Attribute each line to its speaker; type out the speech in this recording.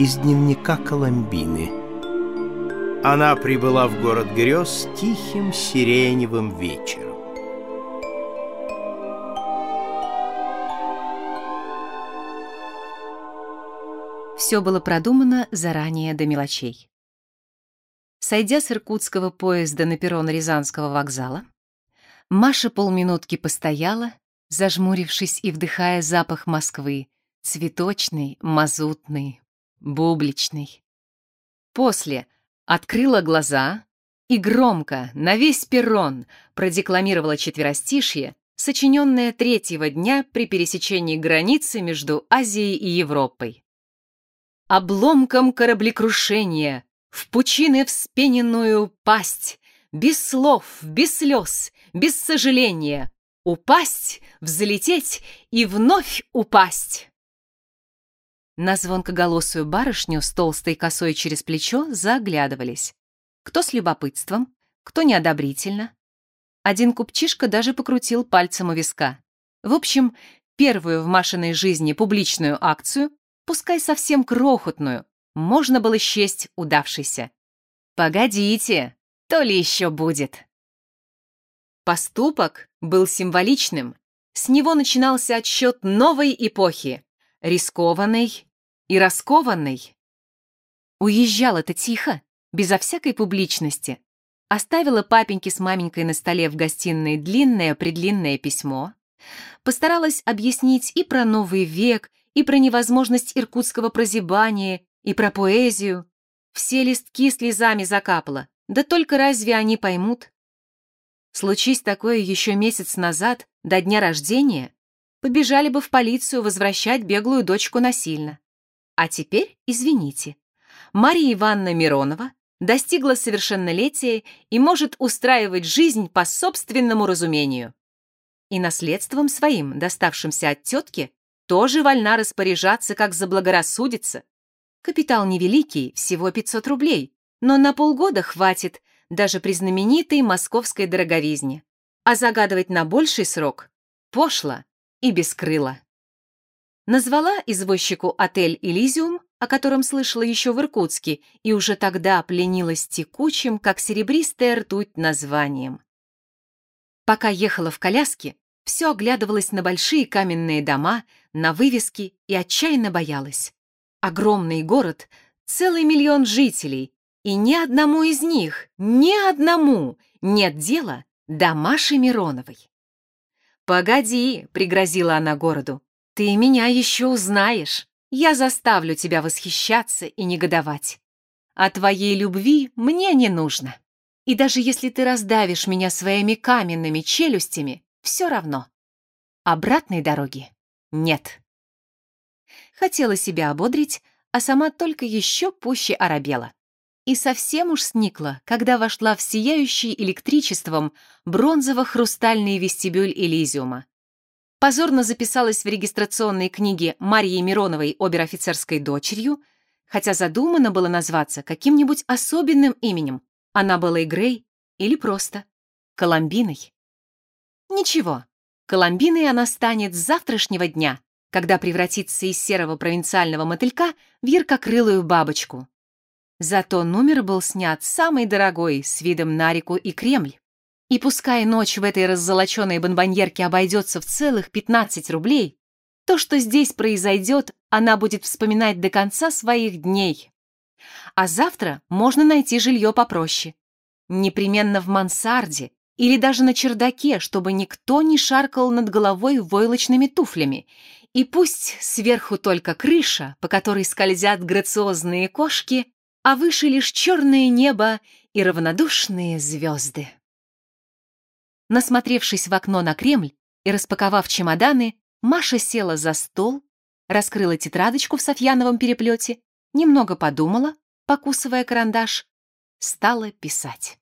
Speaker 1: из дневника Коломбины. Она прибыла в город грез тихим сиреневым вечером.
Speaker 2: Все было продумано заранее до мелочей. Сойдя с иркутского поезда на перрон Рязанского вокзала, Маша полминутки постояла, зажмурившись и вдыхая запах Москвы, цветочный, мазутный, бубличный. После открыла глаза и громко на весь перрон продекламировала четверостишье, сочиненное третьего дня при пересечении границы между Азией и Европой. Обломком кораблекрушения в пучины вспененную пасть, без слов, без слез, без сожаления, упасть, взлететь и вновь упасть. На звонкоголосую барышню с толстой косой через плечо заглядывались. Кто с любопытством, кто неодобрительно. Один купчишка даже покрутил пальцем у виска. В общем, первую в Машиной жизни публичную акцию, пускай совсем крохотную, можно было счесть удавшейся. «Погодите, то ли еще будет». Поступок был символичным. С него начинался отсчет новой эпохи, рискованной и раскованной. Уезжала-то тихо, безо всякой публичности. Оставила папеньке с маменькой на столе в гостиной длинное-предлинное письмо. Постаралась объяснить и про новый век, и про невозможность иркутского прозябания, и про поэзию. Все листки слезами закапала, да только разве они поймут? Случись такое еще месяц назад, до дня рождения, побежали бы в полицию возвращать беглую дочку насильно. А теперь извините. Мария Ивановна Миронова достигла совершеннолетия и может устраивать жизнь по собственному разумению. И наследством своим, доставшимся от тетки, тоже вольна распоряжаться, как заблагорассудится. Капитал невеликий, всего 500 рублей, но на полгода хватит, даже при знаменитой московской дороговизне. А загадывать на больший срок пошло и бескрыло. Назвала извозчику отель «Элизиум», о котором слышала еще в Иркутске, и уже тогда пленилась текучим, как серебристая ртуть, названием. Пока ехала в коляске, все оглядывалась на большие каменные дома, на вывески и отчаянно боялась. Огромный город, целый миллион жителей, и ни одному из них, ни одному нет дела до Маши Мироновой. «Погоди», — пригрозила она городу, — «ты меня еще узнаешь. Я заставлю тебя восхищаться и негодовать. А твоей любви мне не нужно. И даже если ты раздавишь меня своими каменными челюстями, все равно. Обратной дороги нет». Хотела себя ободрить, а сама только еще пуще оробела и совсем уж сникла, когда вошла в сияющий электричеством бронзово-хрустальный вестибюль Элизиума. Позорно записалась в регистрационной книге Марьей Мироновой обер-офицерской дочерью, хотя задумано было назваться каким-нибудь особенным именем, она была Грей или просто Коломбиной. Ничего, Коломбиной она станет с завтрашнего дня, когда превратится из серого провинциального мотылька в яркокрылую бабочку, Зато номер был снят самый дорогой, с видом на реку и Кремль. И пускай ночь в этой раззолоченной бонбоньерке обойдется в целых 15 рублей, то, что здесь произойдет, она будет вспоминать до конца своих дней. А завтра можно найти жилье попроще. Непременно в мансарде или даже на чердаке, чтобы никто не шаркал над головой войлочными туфлями. И пусть сверху только крыша, по которой скользят грациозные кошки, а выше лишь черное небо и равнодушные звезды. Насмотревшись в окно на Кремль и распаковав чемоданы, Маша села за стол, раскрыла тетрадочку в софьяновом переплете, немного подумала, покусывая карандаш, стала писать.